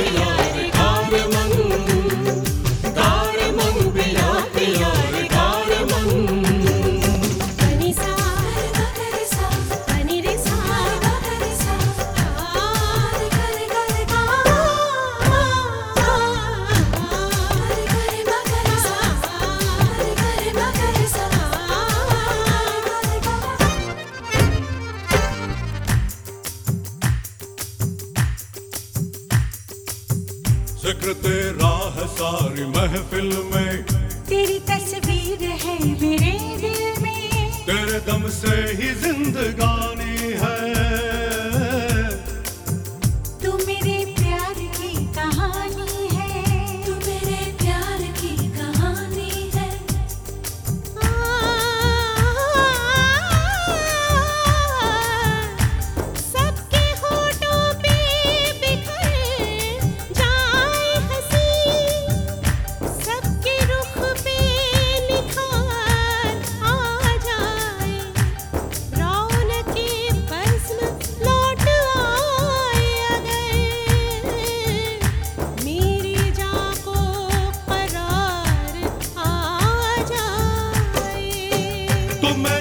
Babylon. ज़िक्र तेरा है सारी महफिल में। तेरी तस्वीर है मेरे दिल में। तेरे दम से ही जिंदगानी है। woman.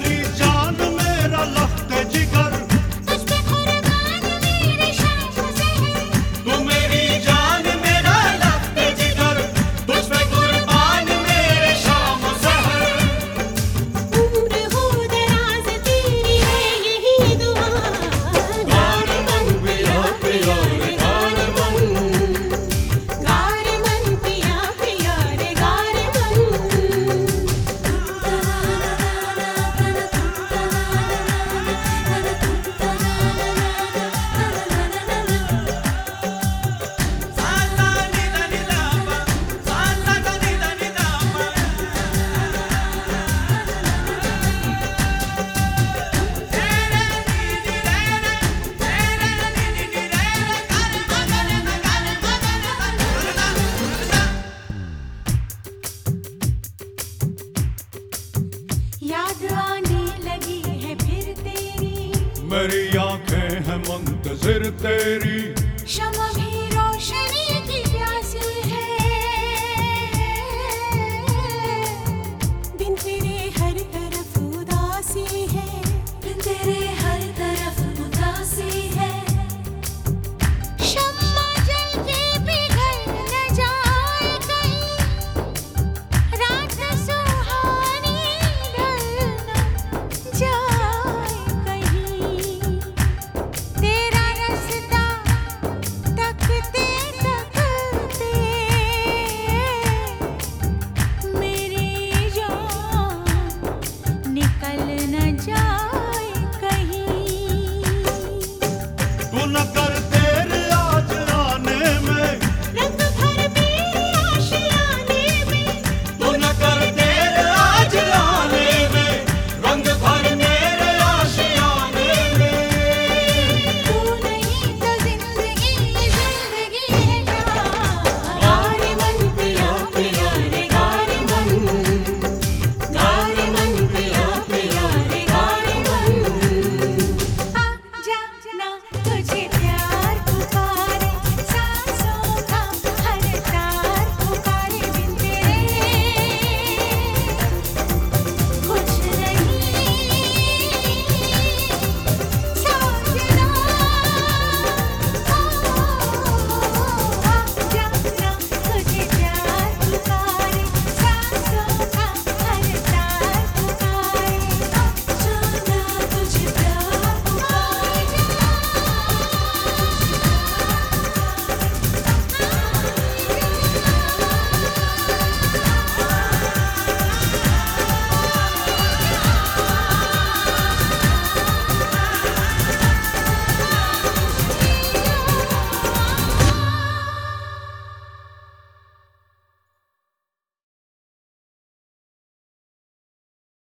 montes ser teri